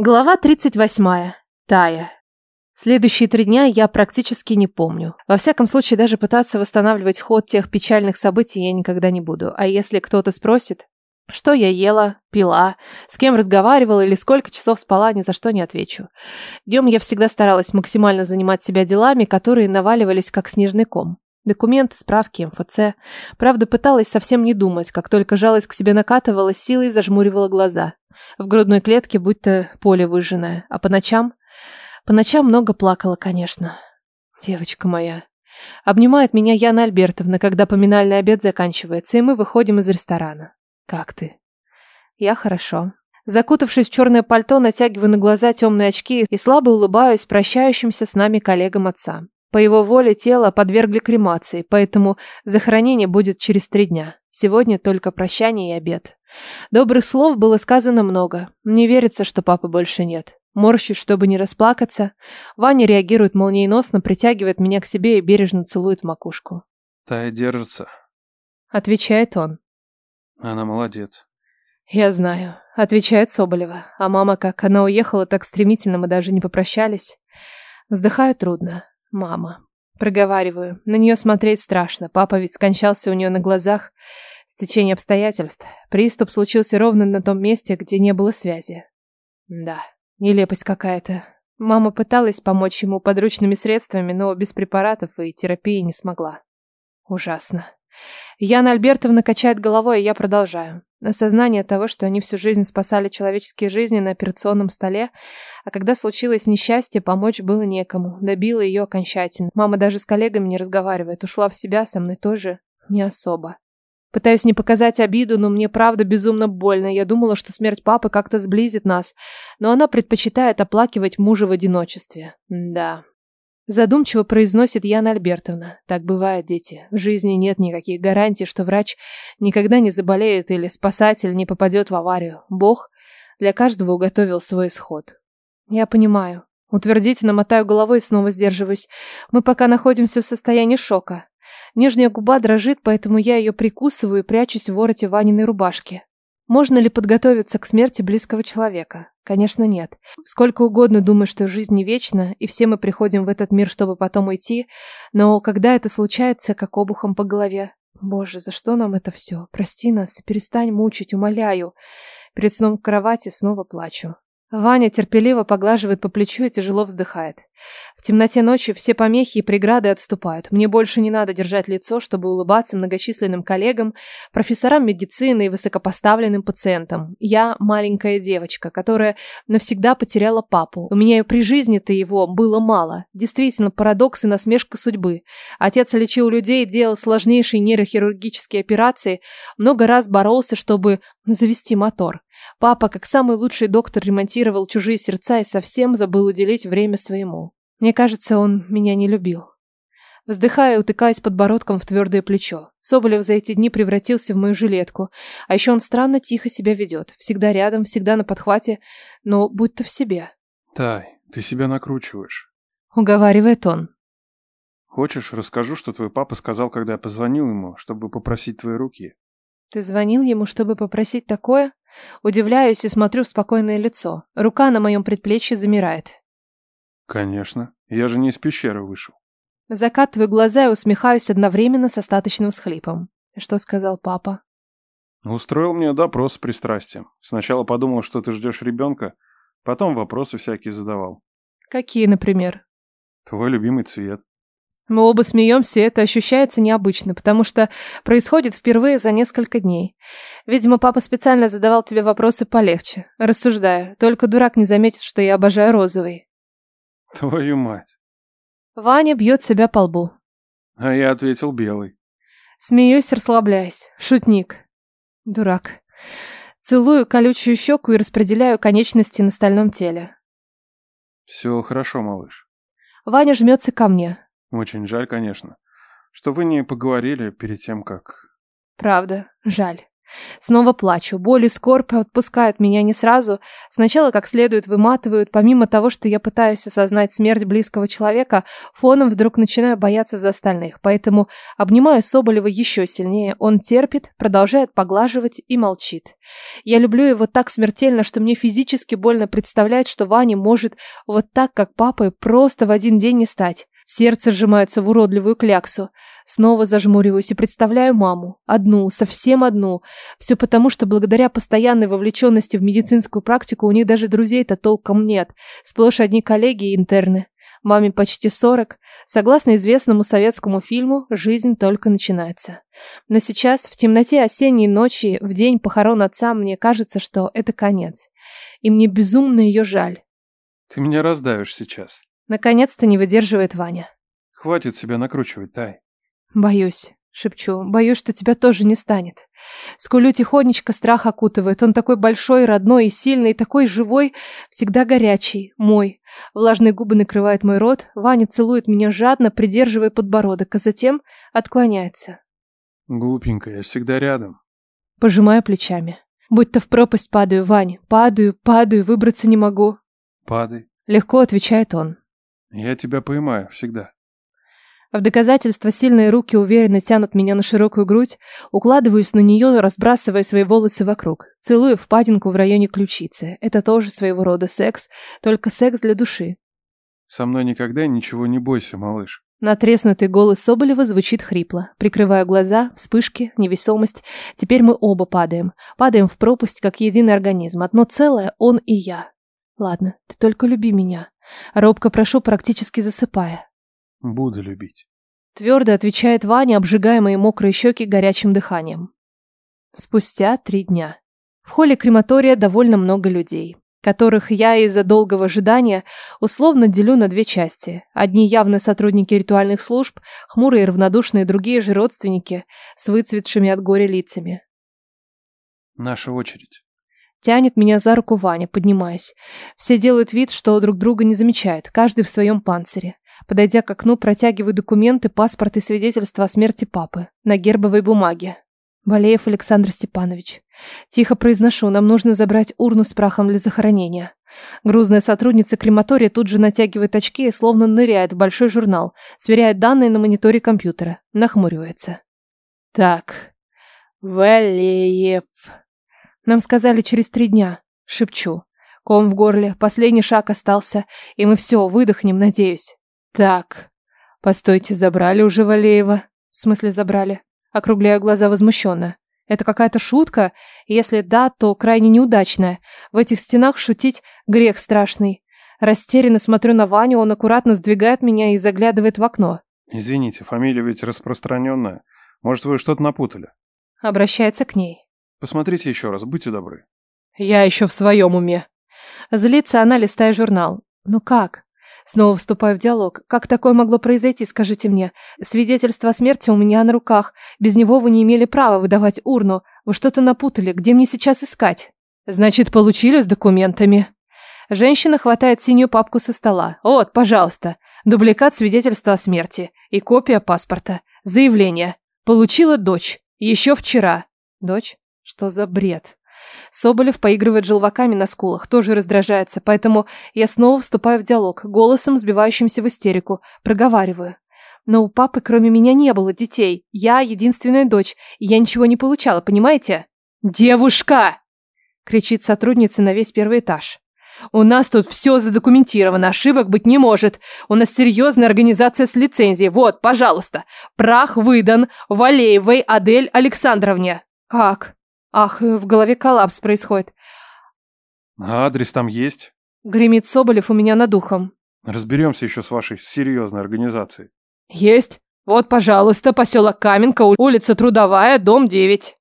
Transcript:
Глава 38. Тая. Следующие три дня я практически не помню. Во всяком случае, даже пытаться восстанавливать ход тех печальных событий я никогда не буду. А если кто-то спросит, что я ела, пила, с кем разговаривала или сколько часов спала, ни за что не отвечу. Днем я всегда старалась максимально занимать себя делами, которые наваливались как снежный ком. Документы, справки, МФЦ. Правда, пыталась совсем не думать, как только жалость к себе накатывала, силой зажмуривала глаза. В грудной клетке будто поле выжженное. А по ночам? По ночам много плакала, конечно. Девочка моя. Обнимает меня Яна Альбертовна, когда поминальный обед заканчивается, и мы выходим из ресторана. Как ты? Я хорошо. Закутавшись в черное пальто, натягиваю на глаза темные очки и слабо улыбаюсь прощающимся с нами коллегам отца. По его воле тело подвергли кремации, поэтому захоронение будет через три дня. Сегодня только прощание и обед. Добрых слов было сказано много. Не верится, что папы больше нет. Морщусь, чтобы не расплакаться. Ваня реагирует молниеносно, притягивает меня к себе и бережно целует в макушку. Тая держится. Отвечает он. Она молодец. Я знаю. Отвечает Соболева. А мама как? Она уехала так стремительно, мы даже не попрощались. Вздыхаю трудно. Мама. Проговариваю. На нее смотреть страшно. Папа ведь скончался у нее на глазах. Стечение обстоятельств. Приступ случился ровно на том месте, где не было связи. Да, нелепость какая-то. Мама пыталась помочь ему подручными средствами, но без препаратов и терапии не смогла. Ужасно. Яна Альбертовна качает головой, и я продолжаю. Осознание того, что они всю жизнь спасали человеческие жизни на операционном столе, а когда случилось несчастье, помочь было некому. Добила ее окончательно. Мама даже с коллегами не разговаривает, ушла в себя, со мной тоже не особо. Пытаюсь не показать обиду, но мне правда безумно больно. Я думала, что смерть папы как-то сблизит нас, но она предпочитает оплакивать мужа в одиночестве. Да, Задумчиво произносит Яна Альбертовна. Так бывает, дети. В жизни нет никаких гарантий, что врач никогда не заболеет или спасатель не попадет в аварию. Бог для каждого уготовил свой исход. Я понимаю. Утвердительно мотаю головой и снова сдерживаюсь. Мы пока находимся в состоянии шока. Нижняя губа дрожит, поэтому я ее прикусываю и прячусь в вороте Ваниной рубашки. Можно ли подготовиться к смерти близкого человека? Конечно, нет. Сколько угодно думаю, что жизнь не вечна, и все мы приходим в этот мир, чтобы потом уйти, но когда это случается, как обухом по голове. Боже, за что нам это все? Прости нас, перестань мучить, умоляю. Перед сном в кровати снова плачу. Ваня терпеливо поглаживает по плечу и тяжело вздыхает. В темноте ночи все помехи и преграды отступают. Мне больше не надо держать лицо, чтобы улыбаться многочисленным коллегам, профессорам медицины и высокопоставленным пациентам. Я маленькая девочка, которая навсегда потеряла папу. У меня и при жизни-то его было мало. Действительно, парадокс и насмешка судьбы. Отец лечил людей, делал сложнейшие нейрохирургические операции, много раз боролся, чтобы завести мотор. Папа, как самый лучший доктор, ремонтировал чужие сердца и совсем забыл уделить время своему. Мне кажется, он меня не любил. Вздыхая, утыкаясь подбородком в твердое плечо. Соболев за эти дни превратился в мою жилетку. А еще он странно тихо себя ведет. Всегда рядом, всегда на подхвате, но будто в себе. Тай, ты себя накручиваешь. Уговаривает он. Хочешь, расскажу, что твой папа сказал, когда я позвонил ему, чтобы попросить твои руки? Ты звонил ему, чтобы попросить такое? Удивляюсь и смотрю в спокойное лицо. Рука на моем предплечье замирает. Конечно. Я же не из пещеры вышел. Закатываю глаза и усмехаюсь одновременно с остаточным всхлипом. Что сказал папа? Устроил мне допрос с пристрастием. Сначала подумал, что ты ждешь ребенка, потом вопросы всякие задавал. Какие, например? Твой любимый цвет. Мы оба смеемся, и это ощущается необычно, потому что происходит впервые за несколько дней. Видимо, папа специально задавал тебе вопросы полегче. Рассуждаю. Только дурак не заметит, что я обожаю розовый. Твою мать. Ваня бьет себя по лбу. А я ответил белый. Смеюсь, расслабляясь. Шутник. Дурак. Целую колючую щеку и распределяю конечности на стальном теле. Все хорошо, малыш. Ваня жмется ко мне. Очень жаль, конечно, что вы не поговорили перед тем, как... Правда, жаль. Снова плачу. Боль и скорбь отпускают меня не сразу. Сначала как следует выматывают. Помимо того, что я пытаюсь осознать смерть близкого человека, фоном вдруг начинаю бояться за остальных. Поэтому обнимаю Соболева еще сильнее. Он терпит, продолжает поглаживать и молчит. Я люблю его так смертельно, что мне физически больно представлять, что Ваня может вот так, как папа, просто в один день не стать. Сердце сжимается в уродливую кляксу. Снова зажмуриваюсь и представляю маму. Одну, совсем одну. Все потому, что благодаря постоянной вовлеченности в медицинскую практику у них даже друзей-то толком нет. Сплошь одни коллеги и интерны. Маме почти 40. Согласно известному советскому фильму, жизнь только начинается. Но сейчас, в темноте осенней ночи, в день похорон отца, мне кажется, что это конец. И мне безумно ее жаль. Ты меня раздавишь сейчас. Наконец-то не выдерживает Ваня. Хватит себя накручивать, Тай. Боюсь, шепчу. Боюсь, что тебя тоже не станет. Скулю тихонечко, страх окутывает. Он такой большой, родной и сильный, такой живой, всегда горячий, мой. Влажные губы накрывают мой рот. Ваня целует меня жадно, придерживая подбородок, а затем отклоняется. Глупенькая, я всегда рядом. Пожимаю плечами. Будь-то в пропасть падаю, Вань. Падаю, падаю, выбраться не могу. Падай. Легко отвечает он. Я тебя поймаю, всегда. В доказательство сильные руки уверенно тянут меня на широкую грудь, укладываюсь на нее, разбрасывая свои волосы вокруг. Целую впадинку в районе ключицы. Это тоже своего рода секс, только секс для души. Со мной никогда ничего не бойся, малыш. Натреснутый голос Соболева звучит хрипло. Прикрываю глаза, вспышки, невесомость. Теперь мы оба падаем. Падаем в пропасть, как единый организм. Одно целое — он и я. Ладно, ты только люби меня. Робко прошу, практически засыпая. Буду любить. Твердо отвечает Ваня, обжигая мои мокрые щеки горячим дыханием. Спустя три дня. В холле крематория довольно много людей, которых я из-за долгого ожидания условно делю на две части. Одни явно сотрудники ритуальных служб, хмурые и равнодушные, другие же родственники с выцветшими от горя лицами. Наша очередь. Тянет меня за руку Ваня, поднимаясь. Все делают вид, что друг друга не замечают, каждый в своем панцире. Подойдя к окну, протягиваю документы, паспорт и свидетельство о смерти папы на гербовой бумаге. Валеев Александр Степанович. Тихо произношу, нам нужно забрать урну с прахом для захоронения. Грузная сотрудница крематория тут же натягивает очки и словно ныряет в большой журнал, сверяет данные на мониторе компьютера, нахмуривается. Так, Валеев. Нам сказали через три дня. Шепчу. Ком в горле, последний шаг остался, и мы все, выдохнем, надеюсь. Так, постойте, забрали уже Валеева? В смысле забрали? Округляю глаза возмущенно. Это какая-то шутка? Если да, то крайне неудачная. В этих стенах шутить грех страшный. Растерянно смотрю на Ваню, он аккуратно сдвигает меня и заглядывает в окно. Извините, фамилия ведь распространенная. Может, вы что-то напутали? Обращается к ней. Посмотрите еще раз, будьте добры. Я еще в своем уме. Злится она, листая журнал. Ну как? Снова вступаю в диалог. Как такое могло произойти, скажите мне? Свидетельство о смерти у меня на руках. Без него вы не имели права выдавать урну. Вы что-то напутали. Где мне сейчас искать? Значит, получили с документами. Женщина хватает синюю папку со стола. Вот, пожалуйста. Дубликат свидетельства о смерти. И копия паспорта. Заявление. Получила дочь. Еще вчера. Дочь? Что за бред? Соболев поигрывает желваками на скулах, тоже раздражается, поэтому я снова вступаю в диалог, голосом, сбивающимся в истерику, проговариваю. Но у папы кроме меня не было детей. Я единственная дочь, и я ничего не получала, понимаете? «Девушка!» – кричит сотрудница на весь первый этаж. «У нас тут все задокументировано, ошибок быть не может. У нас серьезная организация с лицензией. Вот, пожалуйста, прах выдан Валеевой Адель Александровне». «Как?» Ах, в голове коллапс происходит. А адрес там есть? Гремит Соболев у меня над ухом. Разберемся еще с вашей серьезной организацией. Есть. Вот, пожалуйста, поселок Каменка, улица Трудовая, дом 9.